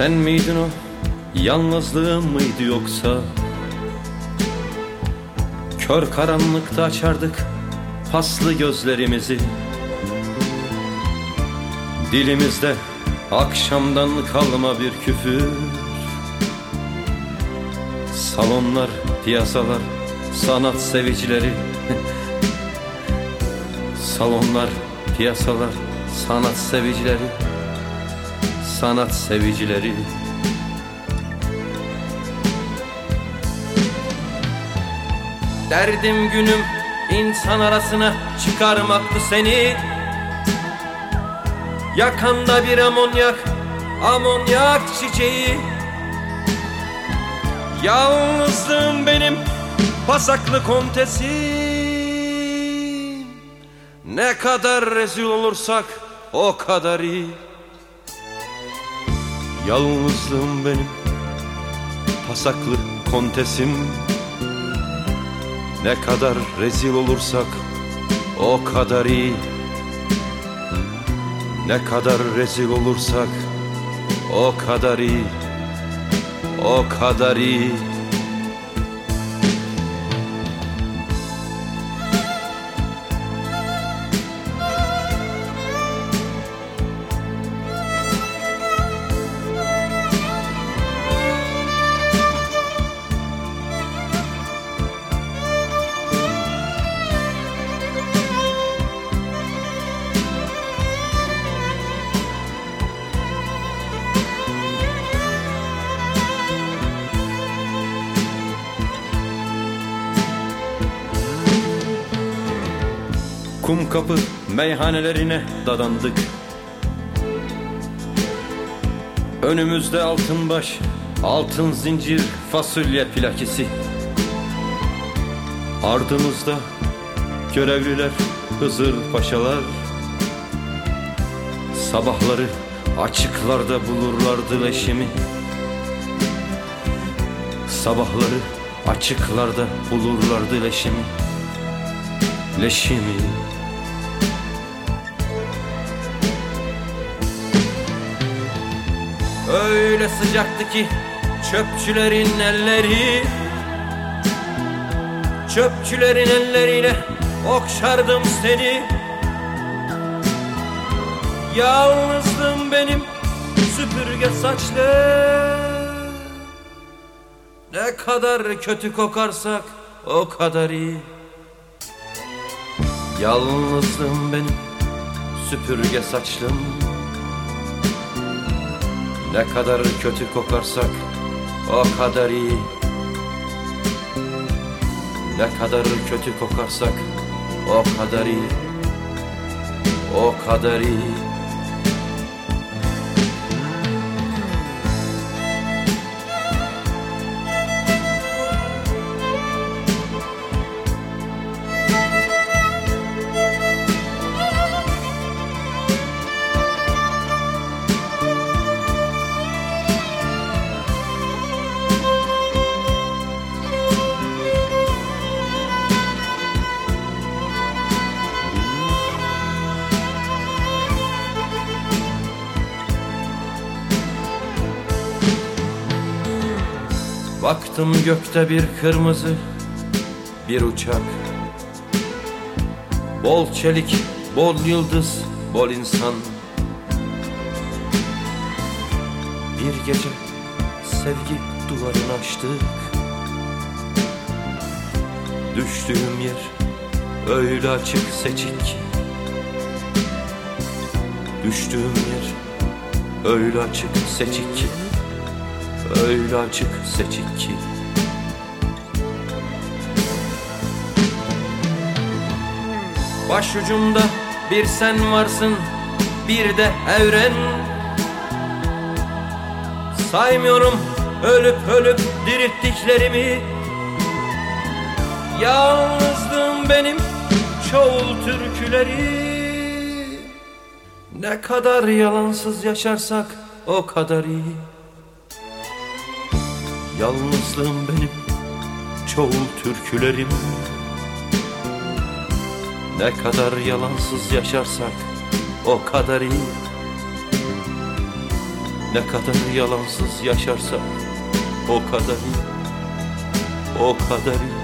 Sen miydin o yalnızlığım mıydı yoksa? Kör karanlıkta açardık paslı gözlerimizi. Dilimizde akşamdan kalma bir küfür. Salonlar, piyasalar, sanat sevicileri. Salonlar, piyasalar, sanat sevicileri Sanat sevicileri. Derdim günüm insan arasına çıkarmaktı seni. Yakanda bir amonyak, amonyak çiçeği. Yalnızlığım benim pasaklı kontesim Ne kadar rezil olursak o kadar iyi Yalnızlığım benim pasaklı kontesim. Ne kadar rezil olursak o kadar iyi. Ne kadar rezil olursak o kadar iyi. O kadar iyi Kum kapı meyhanelerine dadandık. Önümüzde altın baş, altın zincir, fasulye plakisi Ardımızda görevliler, Hızır paşalar. Sabahları açıklarda bulurlardı leşimi Sabahları açıklarda bulurlardı leşimi Leşimi Öyle sıcaktı ki çöpçülerin elleri Çöpçülerin elleriyle okşardım seni. Yalnızdım benim süpürge saçlı. Ne kadar kötü kokarsak o kadar iyi. Yalnızdım benim süpürge saçlım ne kadar kötü kokarsak o kadar iyi. Ne kadar kötü kokarsak o kadar iyi. O kadar iyi Baktım gökte bir kırmızı bir uçak. Bol çelik, bol yıldız, bol insan. Bir gece sevgi duvarını açtık. Düştüğüm yer öyle açık seçik. Ki Düştüğüm yer öyle açık seçik. ki öyle açık seçik ki. Başucumda bir sen varsın bir de evren. Saymıyorum ölüp ölüp dirittiklerimi Yalnızlığım benim çoğul türküleri. Ne kadar yalansız yaşarsak o kadar iyi Yalnızlığım benim çoğul türkülerim. Ne kadar yalansız yaşarsak o kadar iyi. Ne kadar yalansız yaşarsak o kadar iyi. O kadar iyi